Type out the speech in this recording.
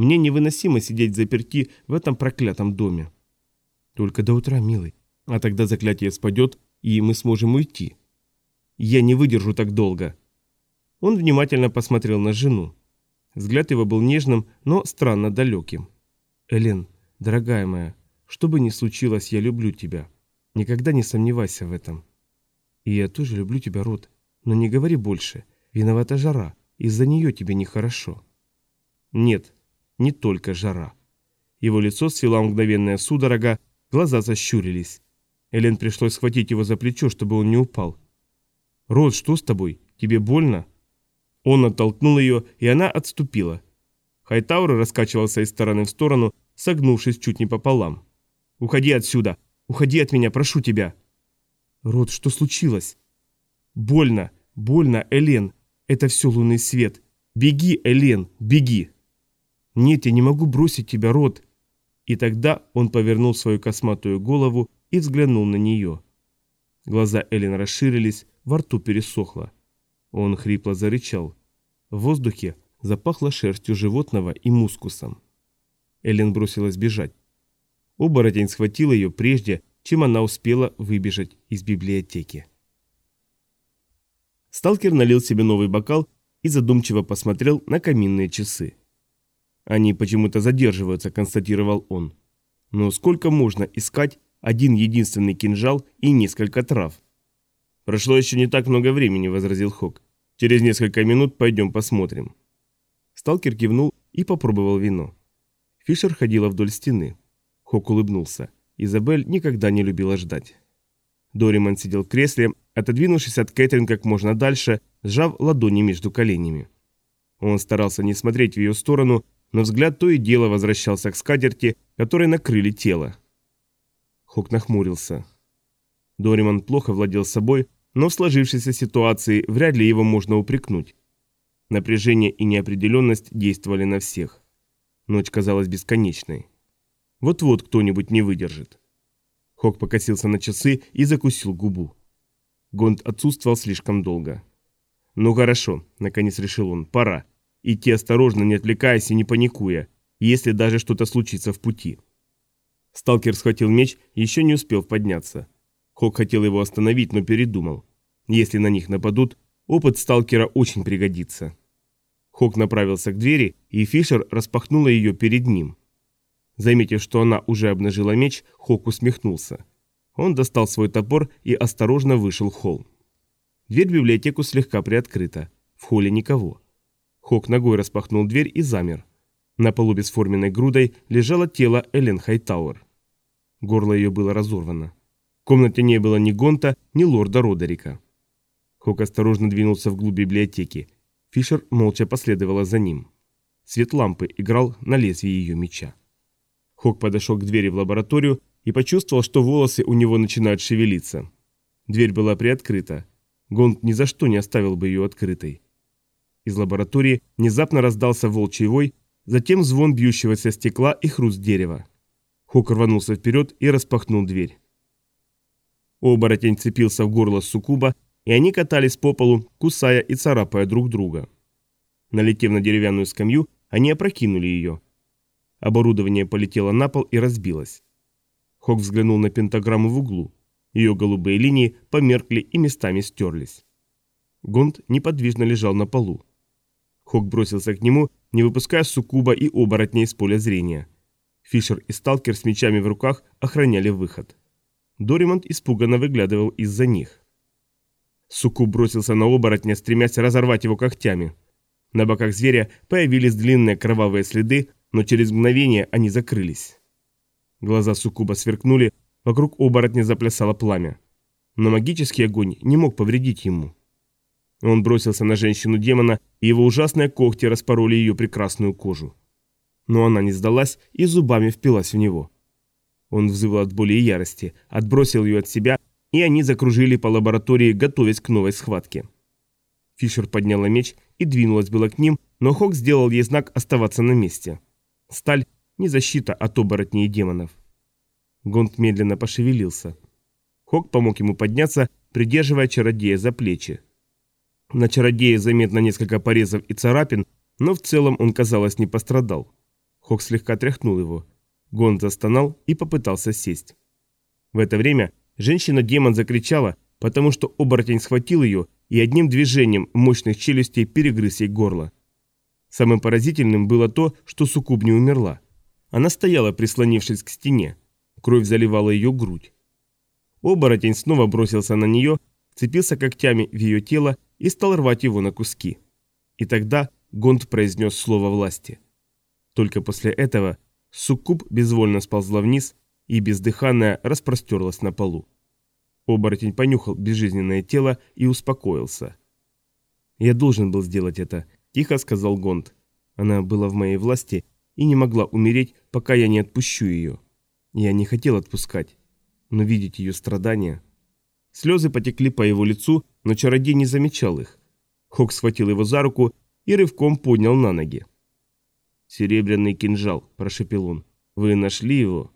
Мне невыносимо сидеть заперти в этом проклятом доме. Только до утра, милый. А тогда заклятие спадет, и мы сможем уйти. Я не выдержу так долго. Он внимательно посмотрел на жену. Взгляд его был нежным, но странно далеким. «Элен, дорогая моя, что бы ни случилось, я люблю тебя. Никогда не сомневайся в этом. И я тоже люблю тебя, Рот. Но не говори больше. Виновата жара. Из-за нее тебе нехорошо. Нет, не только жара. Его лицо свела мгновенная судорога, глаза защурились. Элен пришлось схватить его за плечо, чтобы он не упал. «Рот, что с тобой? Тебе больно?» Он оттолкнул ее, и она отступила. Хайтауэр раскачивался из стороны в сторону, согнувшись чуть не пополам. Уходи отсюда! Уходи от меня, прошу тебя!» «Рот, что случилось?» «Больно! Больно, Элен! Это все лунный свет! Беги, Элен, беги!» «Нет, я не могу бросить тебя, Рот!» И тогда он повернул свою косматую голову и взглянул на нее. Глаза Элен расширились, во рту пересохло. Он хрипло зарычал. В воздухе запахло шерстью животного и мускусом. Элен бросилась бежать. Оборотень схватил ее прежде, чем она успела выбежать из библиотеки. Сталкер налил себе новый бокал и задумчиво посмотрел на каминные часы. «Они почему-то задерживаются», — констатировал он. «Но сколько можно искать один единственный кинжал и несколько трав?» «Прошло еще не так много времени», — возразил Хок. «Через несколько минут пойдем посмотрим». Сталкер кивнул и попробовал вино. Фишер ходила вдоль стены. Хок улыбнулся. Изабель никогда не любила ждать. Дориман сидел в кресле, отодвинувшись от Кэтрин как можно дальше, сжав ладони между коленями. Он старался не смотреть в ее сторону, но взгляд то и дело возвращался к скатерти, которой накрыли тело. Хок нахмурился. Дориман плохо владел собой, но в сложившейся ситуации вряд ли его можно упрекнуть. Напряжение и неопределенность действовали на всех. Ночь казалась бесконечной. Вот-вот кто-нибудь не выдержит. Хок покосился на часы и закусил губу. Гонд отсутствовал слишком долго. «Ну хорошо», — наконец решил он, — «пора. Идти осторожно, не отвлекаясь и не паникуя, если даже что-то случится в пути». Сталкер схватил меч еще не успел подняться. Хок хотел его остановить, но передумал. Если на них нападут, опыт сталкера очень пригодится. Хок направился к двери, и Фишер распахнула ее перед ним. Заметив, что она уже обнажила меч, Хок усмехнулся. Он достал свой топор и осторожно вышел в холл. Дверь в библиотеку слегка приоткрыта. В холле никого. Хок ногой распахнул дверь и замер. На полу бесформенной грудой лежало тело Элен Хайтауэр. Горло ее было разорвано. В комнате не было ни Гонта, ни лорда Родерика. Хок осторожно двинулся вглубь библиотеки. Фишер молча последовала за ним. Свет лампы играл на лезвии ее меча. Хок подошел к двери в лабораторию и почувствовал, что волосы у него начинают шевелиться. Дверь была приоткрыта. Гонт ни за что не оставил бы ее открытой. Из лаборатории внезапно раздался волчий вой, затем звон бьющегося стекла и хруст дерева. Хок рванулся вперед и распахнул дверь. Оборотень цепился в горло суккуба, и они катались по полу, кусая и царапая друг друга. Налетев на деревянную скамью, они опрокинули ее. Оборудование полетело на пол и разбилось. Хок взглянул на пентаграмму в углу. Ее голубые линии померкли и местами стерлись. Гонд неподвижно лежал на полу. Хок бросился к нему, не выпуская суккуба и оборотня из поля зрения. Фишер и сталкер с мечами в руках охраняли выход. Доримонт испуганно выглядывал из-за них. Суккуб бросился на оборотня, стремясь разорвать его когтями. На боках зверя появились длинные кровавые следы, но через мгновение они закрылись. Глаза суккуба сверкнули, вокруг оборотня заплясало пламя. Но магический огонь не мог повредить ему. Он бросился на женщину-демона, и его ужасные когти распороли ее прекрасную кожу. Но она не сдалась и зубами впилась в него. Он взвыл от боли и ярости, отбросил ее от себя, и они закружили по лаборатории, готовясь к новой схватке. Фишер подняла меч и двинулась было к ним, но Хок сделал ей знак оставаться на месте. Сталь – не защита от оборотней демонов. Гонт медленно пошевелился. Хок помог ему подняться, придерживая чародея за плечи. На чародее заметно несколько порезов и царапин, но в целом он, казалось, не пострадал. Хок слегка тряхнул его. Гон застонал и попытался сесть. В это время женщина-демон закричала, потому что оборотень схватил ее и одним движением мощных челюстей перегрыз ей горло. Самым поразительным было то, что Сукуб не умерла. Она стояла, прислонившись к стене. Кровь заливала ее грудь. Оборотень снова бросился на нее, цепился когтями в ее тело и стал рвать его на куски. И тогда Гонд произнес слово власти. Только после этого Суккуб безвольно сползла вниз и бездыханная распростерлась на полу. Оборотень понюхал безжизненное тело и успокоился. «Я должен был сделать это», – тихо сказал Гонд. «Она была в моей власти и не могла умереть, пока я не отпущу ее. Я не хотел отпускать, но видеть ее страдания...» Слезы потекли по его лицу, но чародей не замечал их. Хок схватил его за руку и рывком поднял на ноги. «Серебряный кинжал», – прошепел он. «Вы нашли его?»